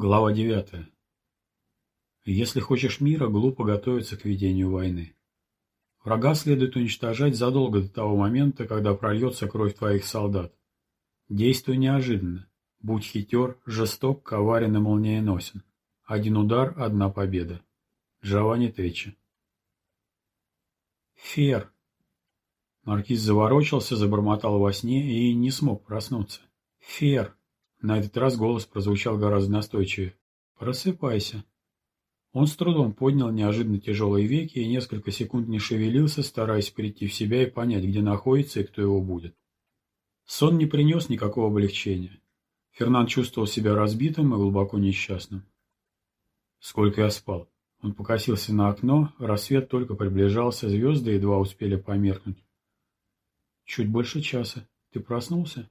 Глава 9. Если хочешь мира, глупо готовиться к ведению войны. Врага следует уничтожать задолго до того момента, когда прольется кровь твоих солдат. Действуй неожиданно. Будь хитер, жесток, коварен и молниеносен. Один удар – одна победа. Джованни Течи. Фер. Маркиз заворочился, забормотал во сне и не смог проснуться. Фер. На этот раз голос прозвучал гораздо настойчивее. «Просыпайся». Он с трудом поднял неожиданно тяжелые веки и несколько секунд не шевелился, стараясь прийти в себя и понять, где находится и кто его будет. Сон не принес никакого облегчения. Фернан чувствовал себя разбитым и глубоко несчастным. Сколько я спал? Он покосился на окно, рассвет только приближался, звезды едва успели померкнуть. Чуть больше часа. Ты проснулся?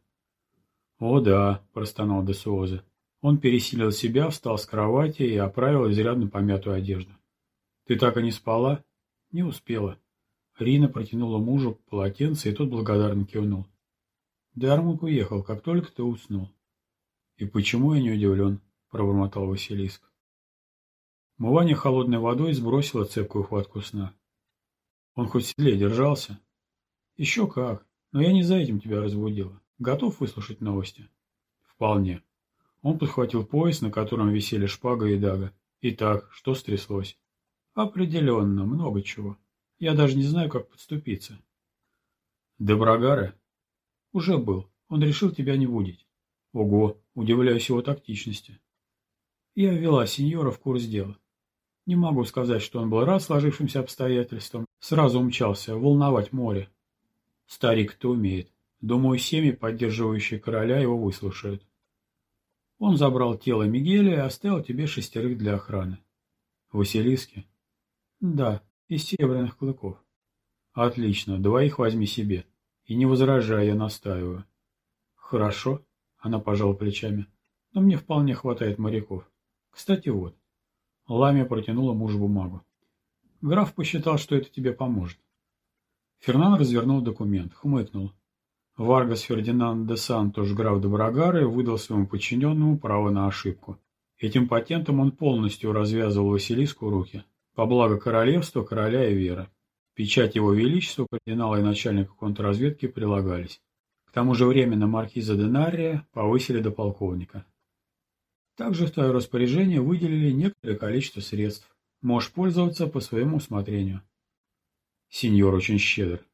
«О да», – простонал Десуоза. Он пересилил себя, встал с кровати и оправил изрядно помятую одежду. «Ты так и не спала?» «Не успела». Рина протянула мужу полотенце, и тот благодарно кивнул. «Дармук уехал, как только ты уснул». «И почему я не удивлен?» – пробормотал Василиск. Мывание холодной водой сбросило цепкую хватку сна. Он хоть сильнее держался? Еще как, но я не за этим тебя разбудила. Готов выслушать новости? Вполне. Он подхватил пояс, на котором висели шпага и дага. Итак, что стряслось? Определенно, много чего. Я даже не знаю, как подступиться. Доброгары? Уже был. Он решил тебя не будить. Ого, удивляюсь его тактичности. Я ввела сеньора в курс дела. Не могу сказать, что он был рад сложившимся обстоятельствам. Сразу умчался, волновать море. Старик-то умеет. Думаю, семьи, поддерживающие короля, его выслушают. Он забрал тело Мигеля и оставил тебе шестерых для охраны. Василиски? Да, из серебряных клыков. Отлично, двоих возьми себе. И не возражай, я настаиваю. Хорошо, она пожала плечами. Но мне вполне хватает моряков. Кстати, вот. Ламия протянула мужу бумагу. Граф посчитал, что это тебе поможет. Фернан развернул документ, хмыкнул. Варгас Фердинанд де Сантош, граф Доброгары, выдал своему подчиненному право на ошибку. Этим патентом он полностью развязывал Василиску руки. По благо королевства, короля и веры. Печать его величества, кардинала и начальника контрразведки прилагались. К тому же временно маркиза Денария повысили до полковника. Также в твое распоряжение выделили некоторое количество средств. Можешь пользоваться по своему усмотрению. Сеньор очень щедр.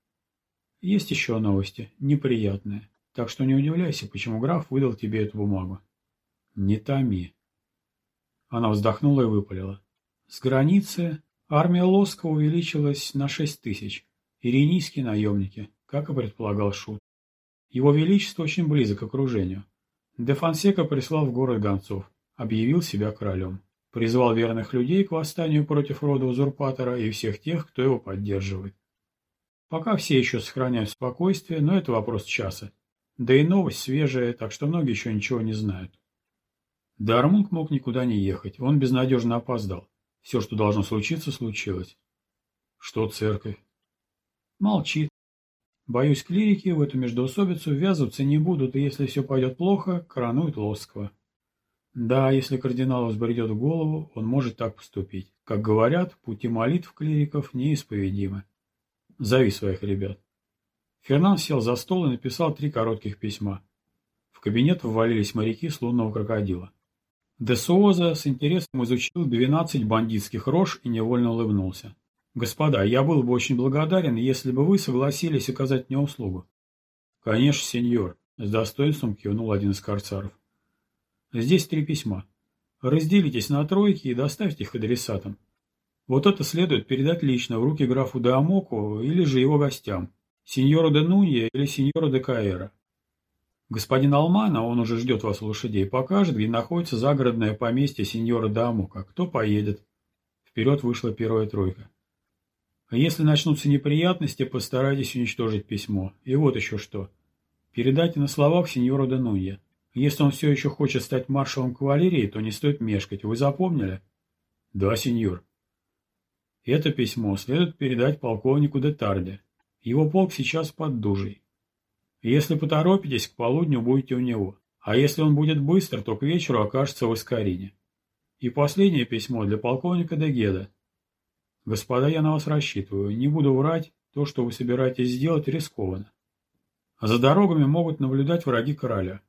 Есть еще новости, неприятные. Так что не удивляйся, почему граф выдал тебе эту бумагу. Не томи. Она вздохнула и выпалила. С границы армия Лоска увеличилась на шесть тысяч. Иринийские наемники, как и предполагал Шут. Его Величество очень близок к окружению. Де Фонсека прислал в город гонцов, объявил себя королем. Призвал верных людей к восстанию против рода узурпатора и всех тех, кто его поддерживает. Пока все еще сохраняют спокойствие, но это вопрос часа. Да и новость свежая, так что многие еще ничего не знают. Дармунг мог никуда не ехать, он безнадежно опоздал. Все, что должно случиться, случилось. Что церковь? Молчит. Боюсь, клирики в эту междоусобицу ввязываться не будут, и если все пойдет плохо, коронуют Лоскова. Да, если кардинал взбредет в голову, он может так поступить. Как говорят, пути молитв клириков неисповедимы. Зови своих ребят. Фернан сел за стол и написал три коротких письма. В кабинет ввалились моряки с лунного крокодила. Де Суоза с интересом изучил 12 бандитских рож и невольно улыбнулся. «Господа, я был бы очень благодарен, если бы вы согласились оказать мне услугу». «Конечно, сеньор», — с достоинством кивнул один из карцаров. «Здесь три письма. Разделитесь на тройки и доставьте их адресатам. Вот это следует передать лично в руки графу де Амоку или же его гостям, сеньору де Нунья или сеньору де Каэра. Господин Алмана, он уже ждет вас у лошадей, покажет, где находится загородное поместье сеньора де Амока. Кто поедет? Вперед вышла первая тройка. А если начнутся неприятности, постарайтесь уничтожить письмо. И вот еще что. Передайте на словах сеньору де Нунья. Если он все еще хочет стать маршалом кавалерии, то не стоит мешкать. Вы запомнили? Да, сеньор. Это письмо следует передать полковнику Детарде. Его полк сейчас под Дужей. Если поторопитесь, к полудню будете у него. А если он будет быстр, то к вечеру окажется в Искарине. И последнее письмо для полковника Дегеда. Господа, я на вас рассчитываю. Не буду врать, то, что вы собираетесь сделать, рискованно. За дорогами могут наблюдать враги короля.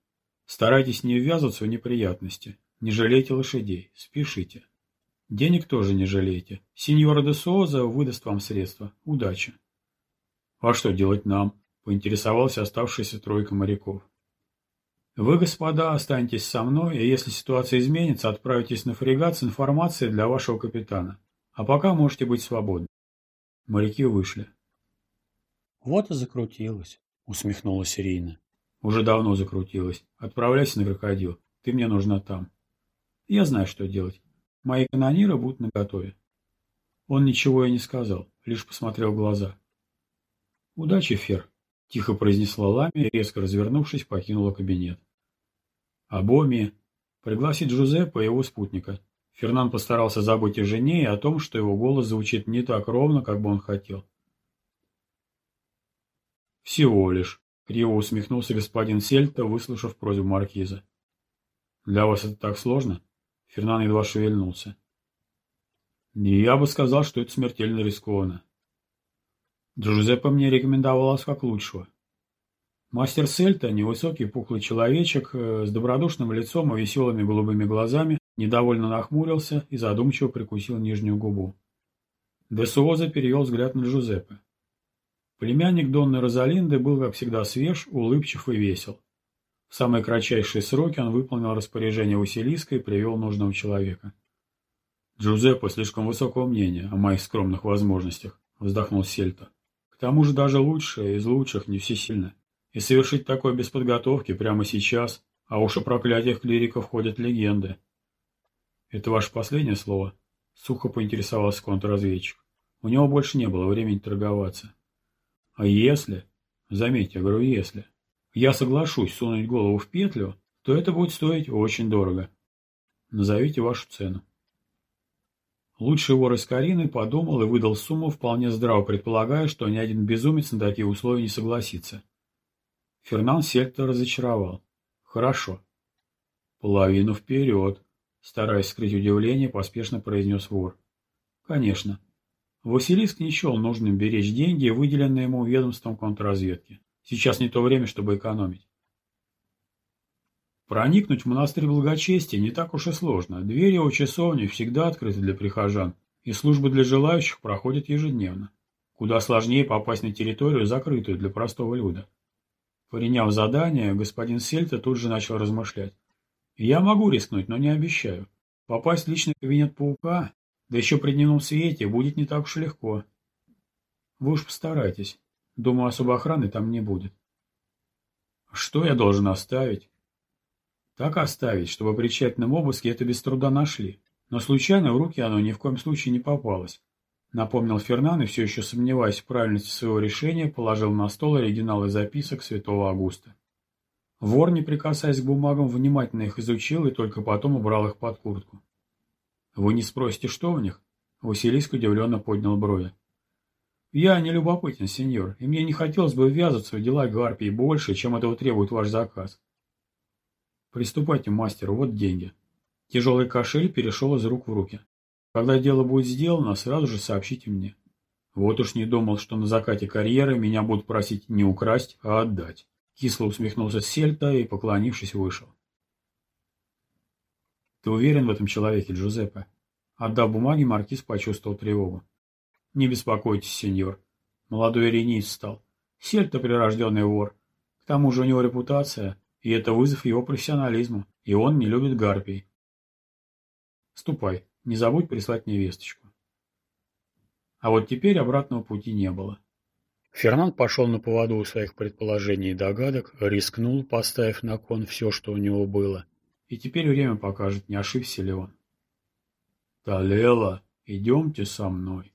Старайтесь не ввязываться в неприятности. Не жалейте лошадей. Спешите. Денег тоже не жалейте. Сеньора де Сооза выдаст вам средства. Удачи. А что делать нам? Поинтересовался оставшаяся тройка моряков. Вы, господа, останетесь со мной, и если ситуация изменится, отправитесь на фрегат с информацией для вашего капитана. А пока можете быть свободны. Моряки вышли. Вот и закрутилось, усмехнулась Ирина. Уже давно закрутилась. Отправляйся на крокодил. Ты мне нужна там. Я знаю, что делать. Мои канониры будут наготове. Он ничего и не сказал, лишь посмотрел в глаза. Удачи, Фер, тихо произнесла Лами и, резко развернувшись, покинула кабинет. А Боми пригласить Джузеппе и его спутника. Фернан постарался забыть о жене и о том, что его голос звучит не так ровно, как бы он хотел. «Всего лишь», — криво усмехнулся господин Сельта, выслушав просьбу маркиза. «Для вас это так сложно?» Фернан едва шевельнулся. «Я бы сказал, что это смертельно рискованно. Джузеппе мне рекомендовал вас как лучшего. Мастер Сельта, невысокий пухлый человечек э, с добродушным лицом и веселыми голубыми глазами, недовольно нахмурился и задумчиво прикусил нижнюю губу. Де Суоза перевел взгляд на Джузеппе. Племянник Донны Розалинды был, как всегда, свеж, улыбчив и весел. В самые кратчайшие сроки он выполнил распоряжение Василиска и привел нужного человека. «Джузеппе слишком высокого мнения о моих скромных возможностях», — вздохнул Сельта. «К тому же даже лучшие из лучших не всесильны. И совершить такое без подготовки прямо сейчас, а уж о проклятиях клириков ходят легенды. Это ваше последнее слово? Сухо поинтересовался контрразведчик. У него больше не было времени торговаться. А если, заметьте, говорю если, я соглашусь сунуть голову в петлю, то это будет стоить очень дорого. Назовите вашу цену. Лучший вор из Карины подумал и выдал сумму, вполне здраво предполагая, что ни один безумец на такие условия не согласится. Фернан сектор разочаровал. Хорошо. Половину вперед. Стараясь скрыть удивление, поспешно произнес вор. Конечно. Василиск не счел нужным беречь деньги, выделенные ему ведомством контрразведки. Сейчас не то время, чтобы экономить. Проникнуть в монастырь благочестия не так уж и сложно. Двери его часовни всегда открыты для прихожан, и службы для желающих проходят ежедневно. Куда сложнее попасть на территорию, закрытую для простого люда. Приняв задание, господин Сельта тут же начал размышлять. «Я могу рискнуть, но не обещаю. Попасть в личный кабинет паука, да еще при дневном свете, будет не так уж легко. Вы уж постарайтесь. Думаю, особой охраны там не будет». «Что я должен оставить?» «Так оставить, чтобы при тщательном обыске это без труда нашли. Но случайно в руки оно ни в коем случае не попалось. Напомнил Фернан и все еще сомневаясь в правильности своего решения, положил на стол оригиналы записок святого Августа. Вор, не прикасаясь к бумагам, внимательно их изучил и только потом убрал их под куртку. «Вы не спросите, что в них?» Василиск удивленно поднял брови. «Я не любопытен, сеньор, и мне не хотелось бы ввязываться в дела Гарпии больше, чем этого требует ваш заказ». «Приступайте, мастер, вот деньги». Тяжелый кошель перешел из рук в руки. Когда дело будет сделано, сразу же сообщите мне. Вот уж не думал, что на закате карьеры меня будут просить не украсть, а отдать. Кисло усмехнулся Сельта и, поклонившись, вышел. Ты уверен в этом человеке, Джузеппе? Отдав бумаги, маркиз почувствовал тревогу. Не беспокойтесь, сеньор. Молодой рениц стал. Сельта прирожденный вор. К тому же у него репутация, и это вызов его профессионализму, и он не любит гарпий. Ступай, не забудь прислать мне весточку. А вот теперь обратного пути не было. Фернанд пошел на поводу у своих предположений и догадок, рискнул, поставив на кон все, что у него было. И теперь время покажет, не ошибся ли он. «Талела, идемте со мной».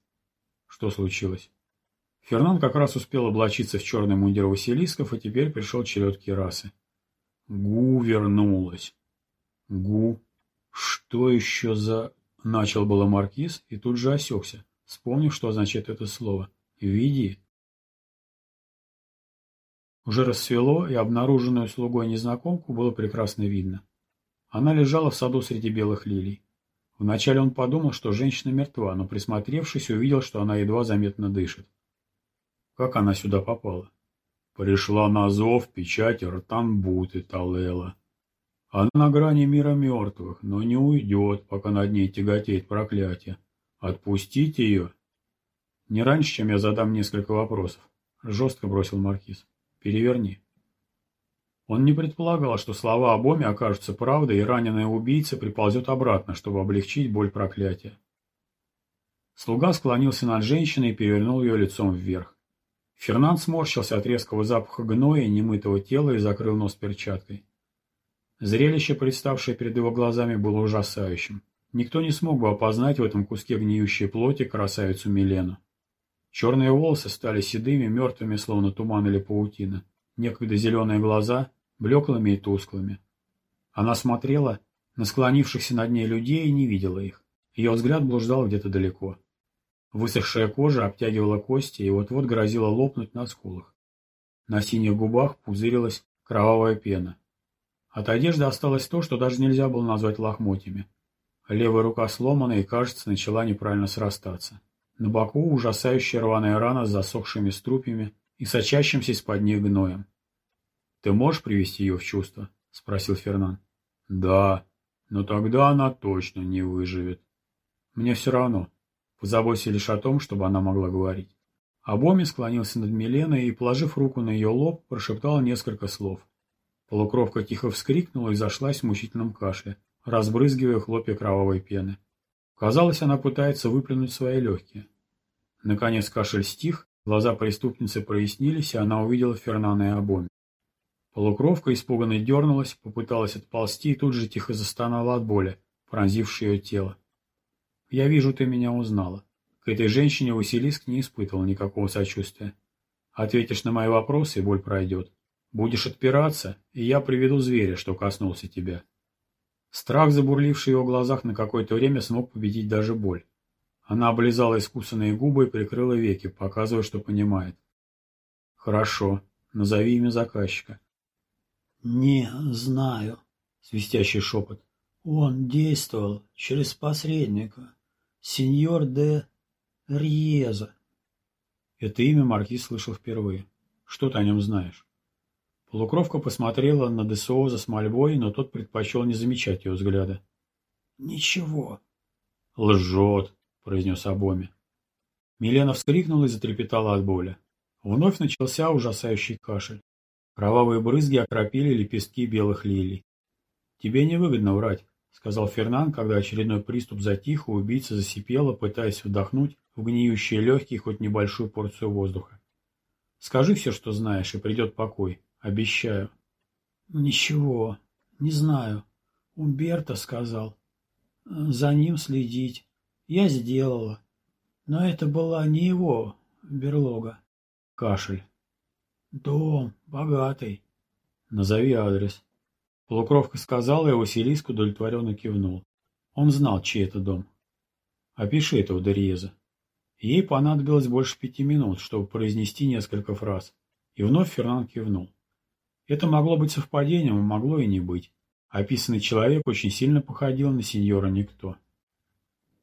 Что случилось? Фернанд как раз успел облачиться в черный мундир Василисков, и теперь пришел черед Кирасы. Гу вернулась. Гу? Что еще за... Начал было маркиз и тут же осекся, вспомнив, что означает это слово. «Веди». Уже рассвело, и обнаруженную слугой незнакомку было прекрасно видно. Она лежала в саду среди белых лилий. Вначале он подумал, что женщина мертва, но присмотревшись, увидел, что она едва заметно дышит. Как она сюда попала? Пришла на зов печать Ртанбуты Талела. Она на грани мира мертвых, но не уйдет, пока над ней тяготеет проклятие. Отпустите ее. Не раньше, чем я задам несколько вопросов. Жестко бросил Маркиз. Переверни. Он не предполагал, что слова об Оме окажутся правдой, и раненая убийца приползет обратно, чтобы облегчить боль проклятия. Слуга склонился над женщиной и перевернул ее лицом вверх. Фернанд сморщился от резкого запаха гноя и немытого тела и закрыл нос перчаткой. Зрелище, представшее перед его глазами, было ужасающим. Никто не смог бы опознать в этом куске гниющей плоти красавицу Милену. Черные волосы стали седыми, мертвыми, словно туман или паутина. Некогда зеленые глаза блеклыми и тусклыми. Она смотрела на склонившихся над ней людей и не видела их. Ее взгляд блуждал где-то далеко. Высохшая кожа обтягивала кости и вот-вот грозила лопнуть на скулах. На синих губах пузырилась кровавая пена. От одежды осталось то, что даже нельзя было назвать лохмотьями. Левая рука сломана и, кажется, начала неправильно срастаться. На боку ужасающая рваная рана с засохшими струпьями и сочащимся из-под них гноем. «Ты можешь привести ее в чувство?» — спросил Фернан. «Да, но тогда она точно не выживет. Мне все равно. Позаботься лишь о том, чтобы она могла говорить». Абоми склонился над Миленой и, положив руку на ее лоб, прошептал несколько слов. Полукровка тихо вскрикнула и зашлась в мучительном кашле, разбрызгивая хлопья кровавой пены. Казалось, она пытается выплюнуть свои легкие. Наконец кашель стих, глаза преступницы прояснились, и она увидела Фернана и Абоми. Полукровка испуганно дернулась, попыталась отползти и тут же тихо застонала от боли, пронзившей ее тело. «Я вижу, ты меня узнала. К этой женщине Василиск не испытывал никакого сочувствия. Ответишь на мои вопросы, и боль пройдет. Будешь отпираться, и я приведу зверя, что коснулся тебя». Страх, забурливший в его глазах, на какое-то время смог победить даже боль. Она облизала искусанные губы и прикрыла веки, показывая, что понимает. «Хорошо. Назови имя заказчика». «Не знаю», — свистящий шепот. «Он действовал через посредника. Сеньор де Риеза». Это имя Маркиз слышал впервые. Что ты о нем знаешь? Полукровка посмотрела на Десооза с мольбой, но тот предпочел не замечать ее взгляда. «Ничего». «Лжет», — произнес Абоми. Милена вскрикнула и затрепетала от боли. Вновь начался ужасающий кашель. Кровавые брызги окропили лепестки белых лилий. «Тебе невыгодно врать», — сказал Фернан, когда очередной приступ затих, и убийца засипела, пытаясь вдохнуть в гниющие легкие хоть небольшую порцию воздуха. «Скажи все, что знаешь, и придет покой. Обещаю». «Ничего, не знаю. Умберто сказал. За ним следить. Я сделала. Но это была не его берлога». Кашель. Дом богатый. Назови адрес. Полукровка сказала, и Василиск удовлетворенно кивнул. Он знал, чей это дом. Опиши этого Дериеза. Ей понадобилось больше пяти минут, чтобы произнести несколько фраз. И вновь Фернан кивнул. Это могло быть совпадением, а могло и не быть. Описанный человек очень сильно походил на сеньора Никто.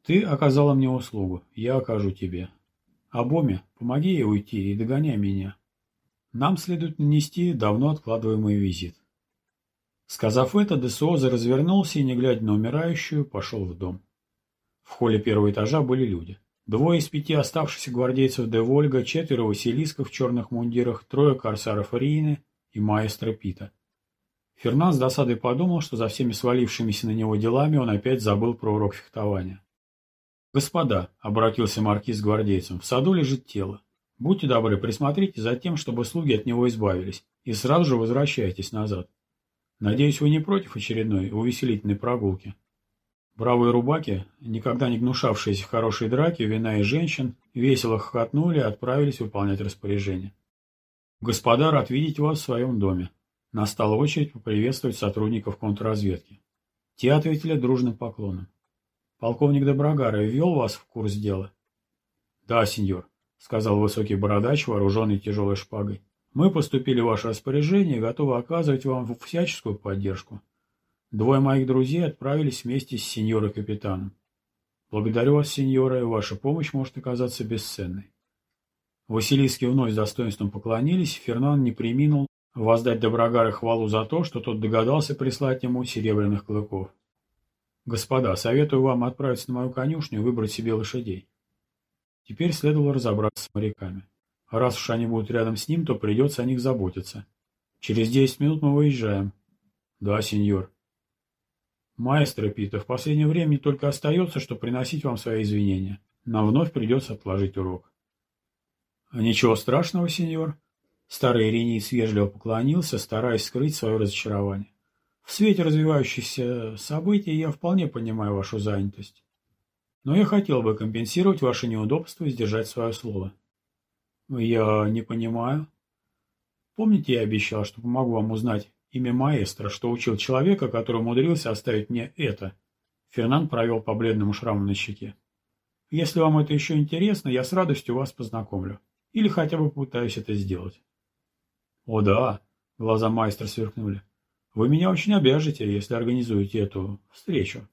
Ты оказала мне услугу, я окажу тебе. Абоме, помоги ей уйти и догоняй меня. Нам следует нанести давно откладываемый визит. Сказав это, Десуоза развернулся и, не глядя на умирающую, пошел в дом. В холле первого этажа были люди. Двое из пяти оставшихся гвардейцев де Вольга, четверо василисков в черных мундирах, трое корсаров Рейны и маэстро Пита. Фернан с досадой подумал, что за всеми свалившимися на него делами он опять забыл про урок фехтования. «Господа», — обратился маркиз к гвардейцам, — «в саду лежит тело. Будьте добры, присмотрите за тем, чтобы слуги от него избавились, и сразу же возвращайтесь назад. Надеюсь, вы не против очередной увеселительной прогулки. Бравые рубаки, никогда не гнушавшиеся в хорошей драке, вина и женщин, весело хохотнули и отправились выполнять распоряжение. Господа рад видеть вас в своем доме. Настала очередь поприветствовать сотрудников контрразведки. Те ответили дружным поклоном. Полковник Доброгара ввел вас в курс дела? Да, сеньор. — сказал высокий бородач, вооруженный тяжелой шпагой. «Мы поступили в ваше распоряжение и готовы оказывать вам всяческую поддержку. Двое моих друзей отправились вместе с сеньором-капитаном. Благодарю вас, сеньоры, ваша помощь может оказаться бесценной. Василиски вновь с достоинством поклонились, и Фернан не приминул воздать Доброгары хвалу за то, что тот догадался прислать ему серебряных клыков. Господа, советую вам отправиться на мою конюшню и выбрать себе лошадей. Теперь следовало разобраться с моряками. Раз уж они будут рядом с ним, то придется о них заботиться. Через десять минут мы выезжаем. Да, сеньор. Маэстро Пита, в последнее время не только остается, что приносить вам свои извинения. Нам вновь придется отложить урок. Ничего страшного, сеньор. Старый Иринеец вежливо поклонился, стараясь скрыть свое разочарование. В свете развивающихся событий я вполне понимаю вашу занятость. Но я хотел бы компенсировать ваше неудобство и сдержать свое слово. Я не понимаю. Помните, я обещал, что помогу вам узнать имя маэстро, что учил человека, который умудрился оставить мне это? Фернан провел по бледному шраму на щеке. Если вам это еще интересно, я с радостью вас познакомлю. Или хотя бы попытаюсь это сделать. О да, глаза маэстро сверкнули. Вы меня очень обяжете, если организуете эту встречу.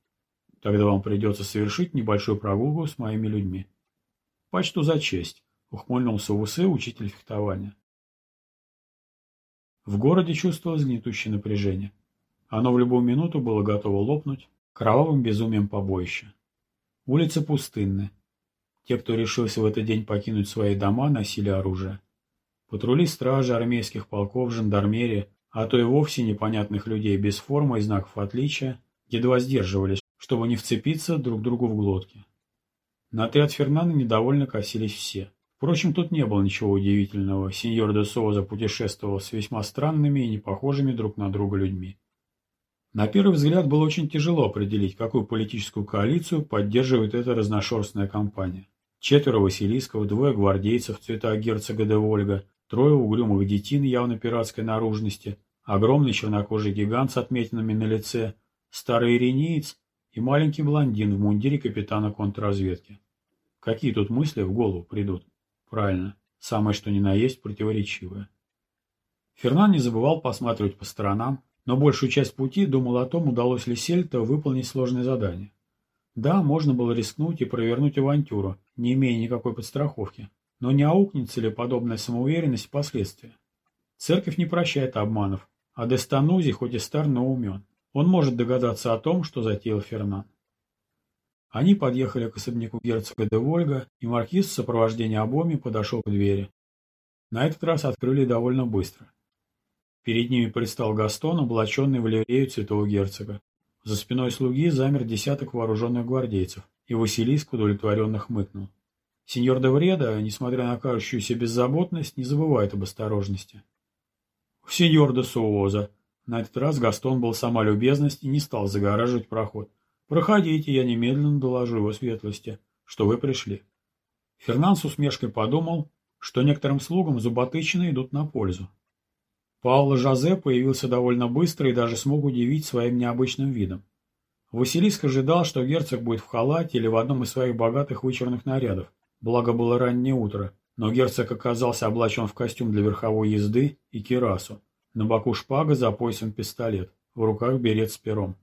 Тогда вам придется совершить небольшую прогулку с моими людьми. Почту за честь. Ухмыльнулся в усы учитель фехтования. В городе чувствовалось гнетущее напряжение. Оно в любую минуту было готово лопнуть кровавым безумием побоища. Улицы пустынны. Те, кто решился в этот день покинуть свои дома, носили оружие. Патрули стражи армейских полков, жандармерия, а то и вовсе непонятных людей без формы и знаков отличия, едва сдерживались, чтобы не вцепиться друг другу в глотки. На отряд Фернана недовольно косились все. Впрочем, тут не было ничего удивительного. Сеньор де Соуза путешествовал с весьма странными и непохожими друг на друга людьми. На первый взгляд было очень тяжело определить, какую политическую коалицию поддерживает эта разношерстная компания. Четверо Василисков, двое гвардейцев цвета герцога де Вольга, трое угрюмых детин явно пиратской наружности, огромный чернокожий гигант с отметинами на лице, старый иринеец и маленький блондин в мундире капитана контрразведки. Какие тут мысли в голову придут? Правильно, самое что ни на есть противоречивое. Фернан не забывал посматривать по сторонам, но большую часть пути думал о том, удалось ли Сельто выполнить сложное задание. Да, можно было рискнуть и провернуть авантюру, не имея никакой подстраховки, но не аукнется ли подобная самоуверенность впоследствии? Церковь не прощает обманов, а Дестанузи хоть и стар, но умен. Он может догадаться о том, что затеял Фернан. Они подъехали к особняку герцога де Вольга, и маркиз в сопровождении обоми подошел к двери. На этот раз открыли довольно быстро. Перед ними предстал Гастон, облаченный в ливрею святого герцога. За спиной слуги замер десяток вооруженных гвардейцев, и Василиск удовлетворенно хмыкнул. Сеньор де Вреда, несмотря на кажущуюся беззаботность, не забывает об осторожности. «Сеньор де Суоза!» На этот раз Гастон был сама любезность и не стал загораживать проход. «Проходите, я немедленно доложу его светлости, что вы пришли». Фернан с усмешкой подумал, что некоторым слугам зуботычины идут на пользу. Пауло Жозе появился довольно быстро и даже смог удивить своим необычным видом. Василиск ожидал, что герцог будет в халате или в одном из своих богатых вычурных нарядов, благо было раннее утро, но герцог оказался облачен в костюм для верховой езды и кирасу. На боку шпага, за поясом пистолет, в руках берет с пером.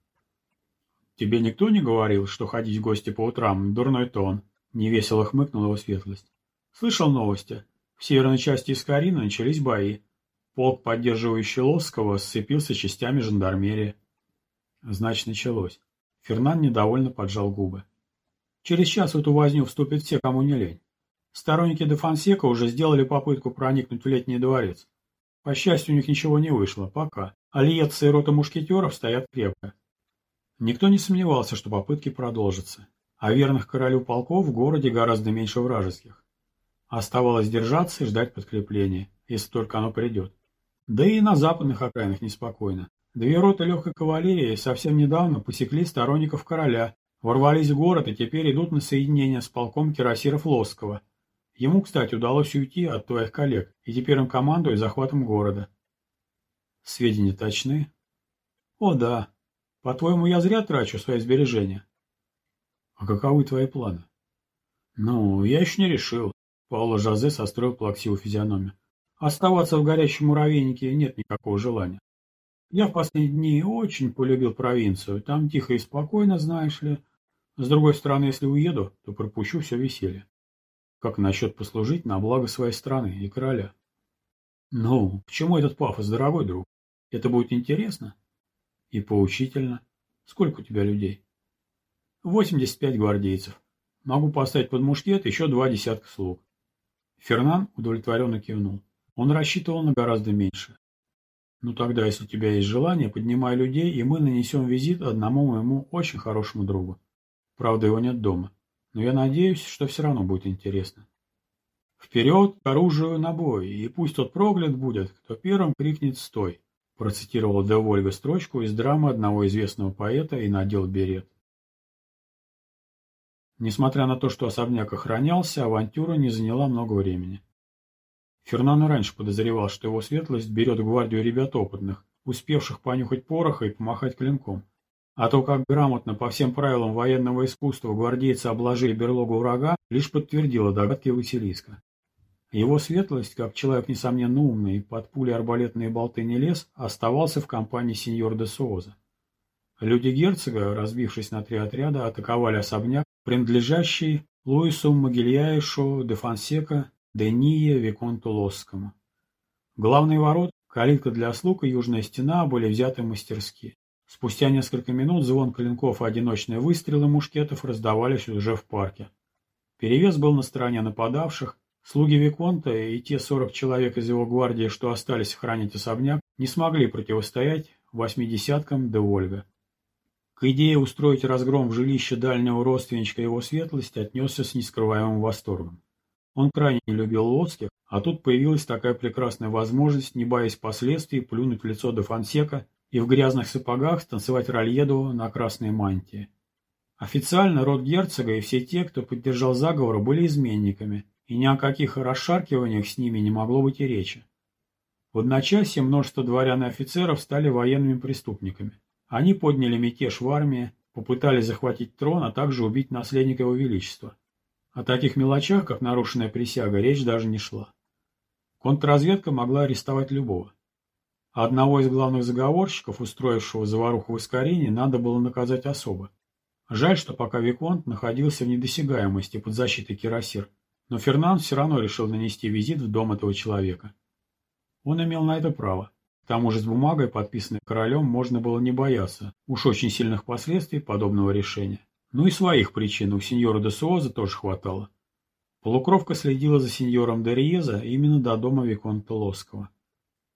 «Тебе никто не говорил, что ходить в гости по утрам – дурной тон?» – невесело хмыкнула его светлость. «Слышал новости. В северной части Искарина начались бои. Полк, поддерживающий Лосского, сцепился частями жандармерии». Значит, началось. Фернан недовольно поджал губы. Через час в эту возню вступят все, кому не лень. Сторонники де Фонсека уже сделали попытку проникнуть в летний дворец. По счастью, у них ничего не вышло, пока. Альетцы и рота мушкетеров стоят крепко. Никто не сомневался, что попытки продолжатся, а верных королю полков в городе гораздо меньше вражеских. Оставалось держаться и ждать подкрепления, если только оно придет. Да и на западных окраинах неспокойно. Две роты легкой кавалерии совсем недавно посекли сторонников короля, ворвались в город и теперь идут на соединение с полком кирасиров Лосского. Ему, кстати, удалось уйти от твоих коллег, и теперь он командует захватом города. Сведения точны? О, да, по-твоему, я зря трачу свои сбережения? А каковы твои планы? Ну, я еще не решил. Пауло Жозе состроил плаксивую физиономию. Оставаться в горящем муравейнике нет никакого желания. Я в последние дни очень полюбил провинцию. Там тихо и спокойно, знаешь ли. С другой стороны, если уеду, то пропущу все веселье. Как насчет послужить на благо своей страны и короля? Ну, к чему этот пафос, дорогой друг? Это будет интересно и поучительно. Сколько у тебя людей? 85 гвардейцев. Могу поставить под мушкет еще два десятка слуг. Фернан удовлетворенно кивнул. Он рассчитывал на гораздо меньше. Ну тогда, если у тебя есть желание, поднимай людей, и мы нанесем визит одному моему очень хорошему другу. Правда, его нет дома. Но я надеюсь, что все равно будет интересно. Вперед к оружию на бой, и пусть тот проклят будет, кто первым крикнет «Стой!» процитировала Де Вольга строчку из драмы одного известного поэта и надел берет. Несмотря на то, что особняк охранялся, авантюра не заняла много времени. Фернан раньше подозревал, что его светлость берет гвардию ребят опытных, успевших понюхать пороха и помахать клинком. А то, как грамотно по всем правилам военного искусства гвардейцы обложили берлогу врага, лишь подтвердило догадки Василиска. Его светлость, как человек, несомненно, умный под пули арбалетные болты не лез, оставался в компании сеньор де Сооза. Люди герцога, разбившись на три отряда, атаковали особняк, принадлежащий Луису Могильяишу де Фонсека де Ния Виконту Лосскому. Главный ворот, калитка для слуг и южная стена были взяты мастерски. Спустя несколько минут звон клинков и одиночные выстрелы мушкетов раздавались уже в парке. Перевес был на стороне нападавших, слуги Виконта и те сорок человек из его гвардии, что остались охранять особняк, не смогли противостоять восьмидесяткам де Вольга. К идее устроить разгром в жилище дальнего родственничка его светлости отнесся с нескрываемым восторгом. Он крайне не любил лодских, а тут появилась такая прекрасная возможность, не боясь последствий, плюнуть в лицо де Фонсека и в грязных сапогах станцевать рольеду на красной мантии. Официально род герцога и все те, кто поддержал заговор, были изменниками, и ни о каких расшаркиваниях с ними не могло быть и речи. В одночасье множество дворян и офицеров стали военными преступниками. Они подняли мятеж в армии, попытались захватить трон, а также убить наследника его величества. О таких мелочах, как нарушенная присяга, речь даже не шла. Контрразведка могла арестовать любого. Одного из главных заговорщиков, устроившего заваруху в Искарении, надо было наказать особо. Жаль, что пока Виконт находился в недосягаемости под защитой Кирасир, но Фернанд все равно решил нанести визит в дом этого человека. Он имел на это право тому же с бумагой, подписанной королем, можно было не бояться уж очень сильных последствий подобного решения. Ну и своих причин у сеньора де Суоза тоже хватало. Полукровка следила за сеньором де Риеза именно до дома Виконта Лоского.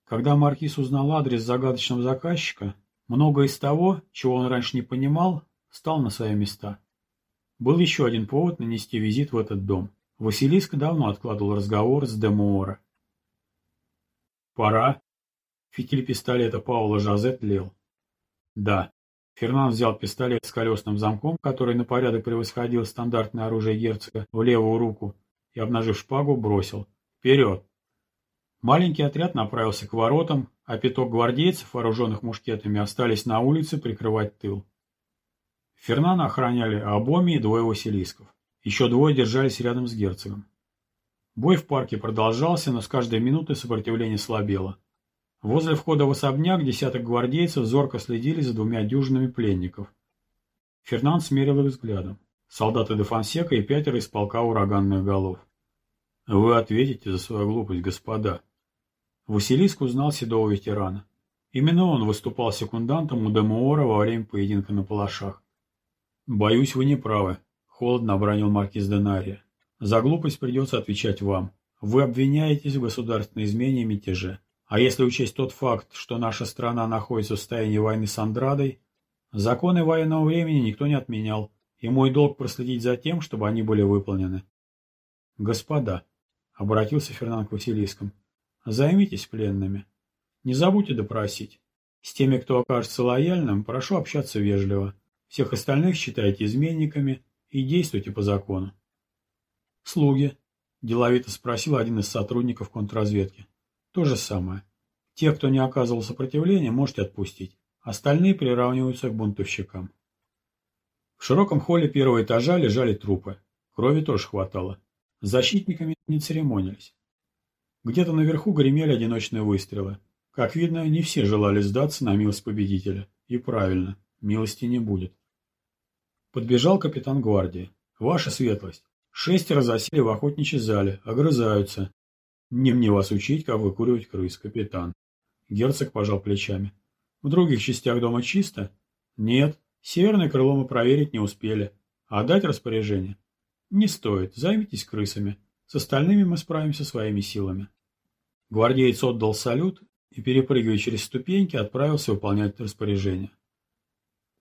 Когда маркиз узнал адрес загадочного заказчика, многое из того, чего он раньше не понимал, стал на свои места. Был еще один повод нанести визит в этот дом. Василиск давно откладывал разговор с Демуора. «Пора», Фитиль пистолета Паула Жозе тлел. Да. Фернан взял пистолет с колесным замком, который на порядок превосходил стандартное оружие герцога, в левую руку и, обнажив шпагу, бросил. Вперед! Маленький отряд направился к воротам, а пяток гвардейцев, вооруженных мушкетами, остались на улице прикрывать тыл. Фернана охраняли Абоми и двое василисков. Еще двое держались рядом с герцогом. Бой в парке продолжался, но с каждой минутой сопротивление слабело. Возле входа в особняк десяток гвардейцев зорко следили за двумя дюжинами пленников. Фернанд смерил их взглядом. Солдаты де Фонсека и пятеро из полка ураганных голов. «Вы ответите за свою глупость, господа». Василиск узнал седого ветерана. Именно он выступал секундантом у Демуора во время поединка на палашах. «Боюсь, вы не правы», — холодно обронил маркиз Денария. «За глупость придется отвечать вам. Вы обвиняетесь в государственной измене и мятеже. А если учесть тот факт, что наша страна находится в состоянии войны с Андрадой, законы военного времени никто не отменял, и мой долг проследить за тем, чтобы они были выполнены. Господа, — обратился Фернанд к Василискам, — займитесь пленными. Не забудьте допросить. С теми, кто окажется лояльным, прошу общаться вежливо. Всех остальных считайте изменниками и действуйте по закону. Слуги, — деловито спросил один из сотрудников контрразведки. То же самое. Те, кто не оказывал сопротивления, можете отпустить. Остальные приравниваются к бунтовщикам. В широком холле первого этажа лежали трупы. Крови тоже хватало. Защитниками не церемонились. Где-то наверху гремели одиночные выстрелы. Как видно, не все желали сдаться на милость победителя. И правильно, милости не будет. Подбежал капитан гвардии. «Ваша светлость, шестеро засели в охотничьей зале, огрызаются. Не мне вас учить, как выкуривать крыс, капитан». Герцог пожал плечами. «В других частях дома чисто?» «Нет. Северное крыло мы проверить не успели. А дать распоряжение?» «Не стоит. Займитесь крысами. С остальными мы справимся своими силами». Гвардеец отдал салют и, перепрыгивая через ступеньки, отправился выполнять распоряжение.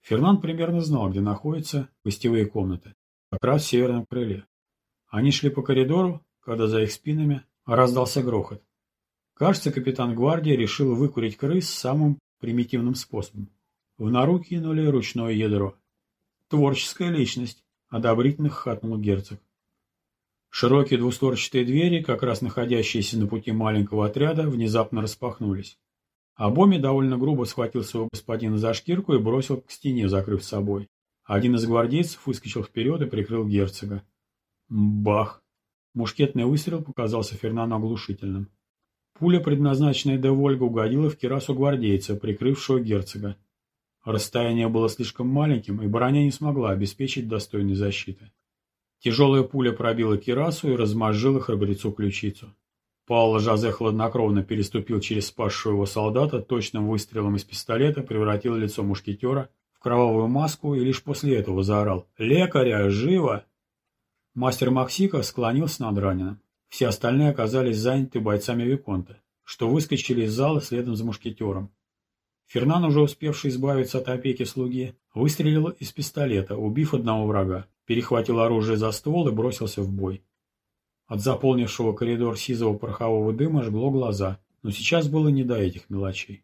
Фернанд примерно знал, где находятся гостевые комнаты, как раз в северном крыле. Они шли по коридору, когда за их спинами раздался грохот. Кажется, капитан гвардии решил выкурить крыс самым примитивным способом. В нору кинули ручное ядро. Творческая личность, одобрительно хатнул герцог. Широкие двустворчатые двери, как раз находящиеся на пути маленького отряда, внезапно распахнулись. Абоми довольно грубо схватил своего господина за шкирку и бросил к стене, закрыв собой. Один из гвардейцев выскочил вперед и прикрыл герцога. Бах! Мушкетный выстрел показался Фернану оглушительным. Пуля, предназначенная де Вольга, угодила в кирасу гвардейца, прикрывшего герцога. Расстояние было слишком маленьким, и броня не смогла обеспечить достойной защиты. Тяжелая пуля пробила кирасу и размозжила храбрецу ключицу. Пауло Жозе хладнокровно переступил через спасшего его солдата, точным выстрелом из пистолета превратил лицо мушкетера в кровавую маску и лишь после этого заорал «Лекаря! Живо!». Мастер Максика склонился над раненым. Все остальные оказались заняты бойцами Виконта, что выскочили из зала следом за мушкетером. Фернан, уже успевший избавиться от опеки слуги, выстрелил из пистолета, убив одного врага, перехватил оружие за ствол и бросился в бой. От заполнившего коридор сизого порохового дыма жгло глаза, но сейчас было не до этих мелочей.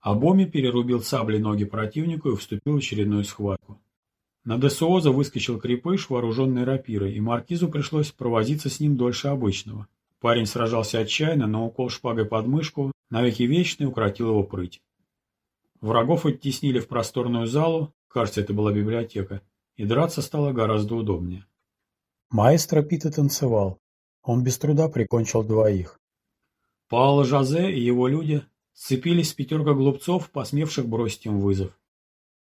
Абоми перерубил саблей ноги противнику и вступил в очередную схватку. На Десуоза выскочил крепыш, вооруженный рапирой, и маркизу пришлось провозиться с ним дольше обычного. Парень сражался отчаянно, но укол шпагой под мышку навеки вечный укротил его прыть. Врагов оттеснили в просторную залу, кажется, это была библиотека, и драться стало гораздо удобнее. Маэстро Пита танцевал. Он без труда прикончил двоих. Паоло Жозе и его люди сцепились с пятеркой глупцов, посмевших бросить им вызов.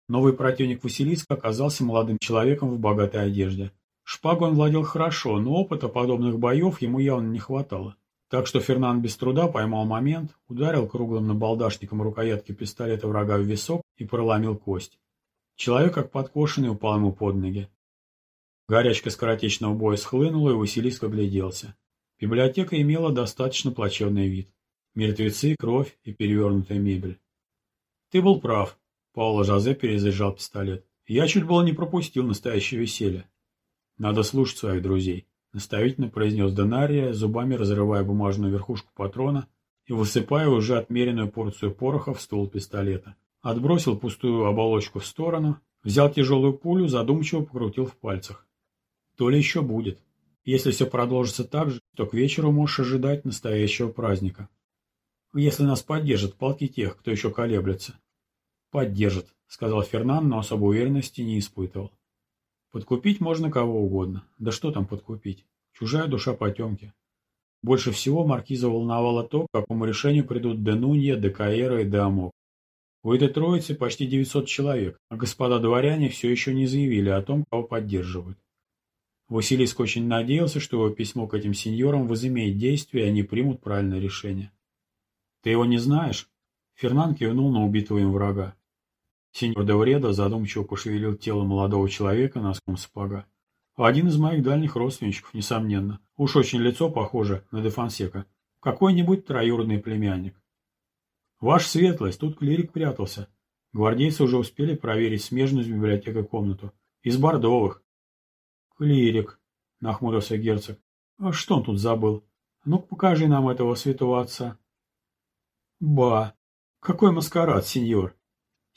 Новый противник Василиска оказался молодым человеком в богатой одежде. Шпагу он владел хорошо, но опыта подобных боев ему явно не хватало. Так что Фернан без труда поймал момент, ударил круглым набалдашником рукоятки пистолета врага в висок и проломил кость. Человек, как подкошенный, упал ему под ноги. Горячка скоротечного боя схлынула, и Василиск огляделся. Библиотека имела достаточно плачевный вид. Мертвецы, кровь и перевернутая мебель. «Ты был прав», — Пауло Жозе перезаряжал пистолет. «Я чуть было не пропустил настоящее веселье. Надо слушать своих друзей», — наставительно произнес Донария, зубами разрывая бумажную верхушку патрона и высыпая уже отмеренную порцию пороха в ствол пистолета. Отбросил пустую оболочку в сторону, взял тяжелую пулю, задумчиво покрутил в пальцах. То ли еще будет. Если все продолжится так же, то к вечеру можешь ожидать настоящего праздника. Если нас поддержат полки тех, кто еще колеблется. Поддержат, сказал Фернан, но особой уверенности не испытывал. Подкупить можно кого угодно. Да что там подкупить? Чужая душа потемки. Больше всего маркиза волновало то, к какому решению придут Денунья, Декаэра и Деамок. У этой троицы почти 900 человек, а господа дворяне все еще не заявили о том, кого поддерживают. Василиск очень надеялся, что его письмо к этим сеньорам возымеет действие, и они примут правильное решение. «Ты его не знаешь?» Фернан кивнул на убитого им врага. Сеньор Девреда задумчиво пошевелил тело молодого человека носком сапога. «Один из моих дальних родственничков, несомненно. Уж очень лицо похоже на Дефансека. Какой-нибудь троюродный племянник». «Ваша светлость, тут клирик прятался. Гвардейцы уже успели проверить смежную с библиотекой комнату. Из бордовых. «Клирик», — нахмурился герцог. «А что он тут забыл? Ну-ка покажи нам этого святого отца». «Ба! Какой маскарад, сеньор!»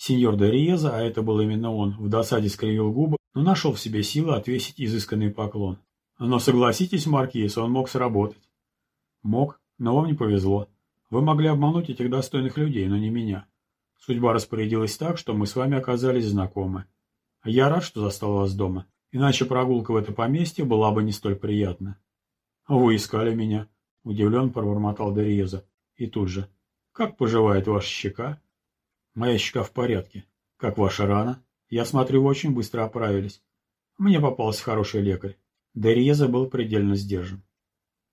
Сеньор де Риеза, а это был именно он, в досаде скривил губы, но нашел в себе силы отвесить изысканный поклон. Но согласитесь, Маркиз, он мог сработать. Мог, но вам не повезло. Вы могли обмануть этих достойных людей, но не меня. Судьба распорядилась так, что мы с вами оказались знакомы. Я рад, что застал вас дома. Иначе прогулка в это поместье была бы не столь приятна. «Вы искали меня», — удивлен пробормотал Дерьеза. И тут же. «Как поживает ваша щека?» «Моя щека в порядке. Как ваша рана?» «Я смотрю, вы очень быстро оправились. Мне попался хороший лекарь. Дерьеза был предельно сдержан.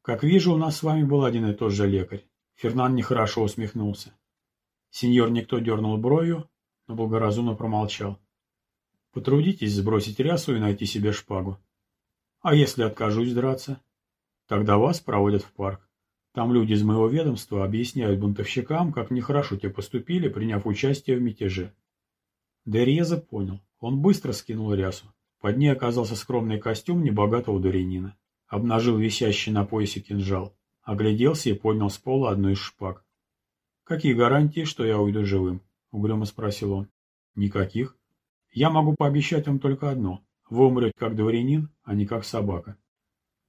Как вижу, у нас с вами был один и тот же лекарь. Фернан нехорошо усмехнулся. Сеньор никто дернул бровью, но благоразумно промолчал. Потрудитесь сбросить рясу и найти себе шпагу. А если откажусь драться? Тогда вас проводят в парк. Там люди из моего ведомства объясняют бунтовщикам, как нехорошо те поступили, приняв участие в мятеже. Дерьеза понял. Он быстро скинул рясу. Под ней оказался скромный костюм небогатого дворянина. Обнажил висящий на поясе кинжал. Огляделся и поднял с пола одну из шпаг. «Какие гарантии, что я уйду живым?» — угрюмо спросил он. «Никаких. Я могу пообещать вам только одно. Вы умрете как дворянин, а не как собака».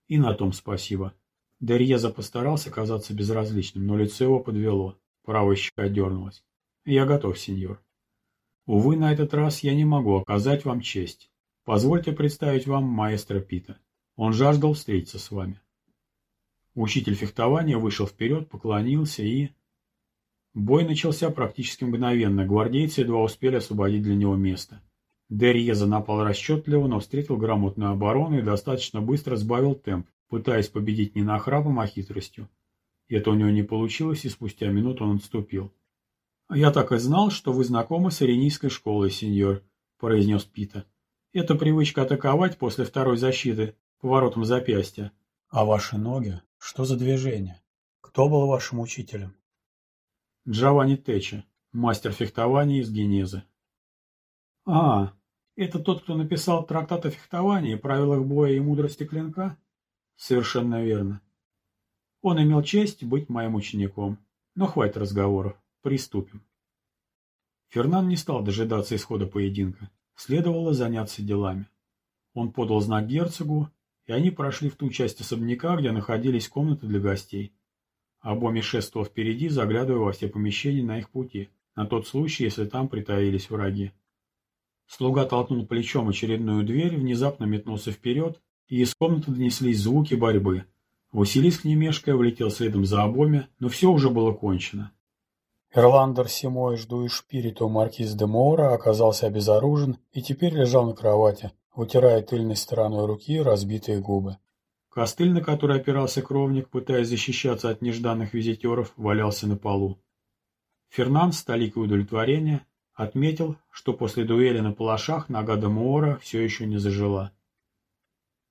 И на том спасибо. Дерьеза постарался казаться безразличным, но лицо его подвело. Правая щека дернулась. «Я готов, сеньор». «Увы, на этот раз я не могу оказать вам честь. Позвольте представить вам маэстро Пита. Он жаждал встретиться с вами». Учитель фехтования вышел вперед, поклонился и... Бой начался практически мгновенно, гвардейцы едва успели освободить для него место. Дерьеза напал расчетливо, но встретил грамотную оборону и достаточно быстро сбавил темп, пытаясь победить не нахрапом, а хитростью. Это у него не получилось, и спустя минуту он отступил. «Я так и знал, что вы знакомы с иринийской школой, сеньор», — произнес Пита. «Это привычка атаковать после второй защиты, поворотом запястья. А ваши ноги? Что за движение? Кто был вашим учителем?» Джованни Течи, мастер фехтования из Генезы. «А, это тот, кто написал трактат о фехтовании, правилах боя и мудрости клинка?» «Совершенно верно. Он имел честь быть моим учеником. Но хватит разговоров. Приступим». Фернан не стал дожидаться исхода поединка. Следовало заняться делами. Он подал знак герцогу, и они прошли в ту часть особняка, где находились комнаты для гостей. Обоми шествовал впереди, заглядывая во все помещения на их пути, на тот случай, если там притаились враги. Слуга толкнул плечом очередную дверь, внезапно метнулся вперед, и из комнаты донеслись звуки борьбы. Василиск, не мешкая, влетел следом за обоми, но все уже было кончено. Эрландер Симой Жду и Шпириту маркиз де Моора оказался обезоружен и теперь лежал на кровати, вытирая тыльной стороной руки разбитые губы. Костыль, на который опирался кровник, пытаясь защищаться от нежданных визитеров, валялся на полу. Фернан с толикой удовлетворения отметил, что после дуэли на палашах нога Дамуора все еще не зажила.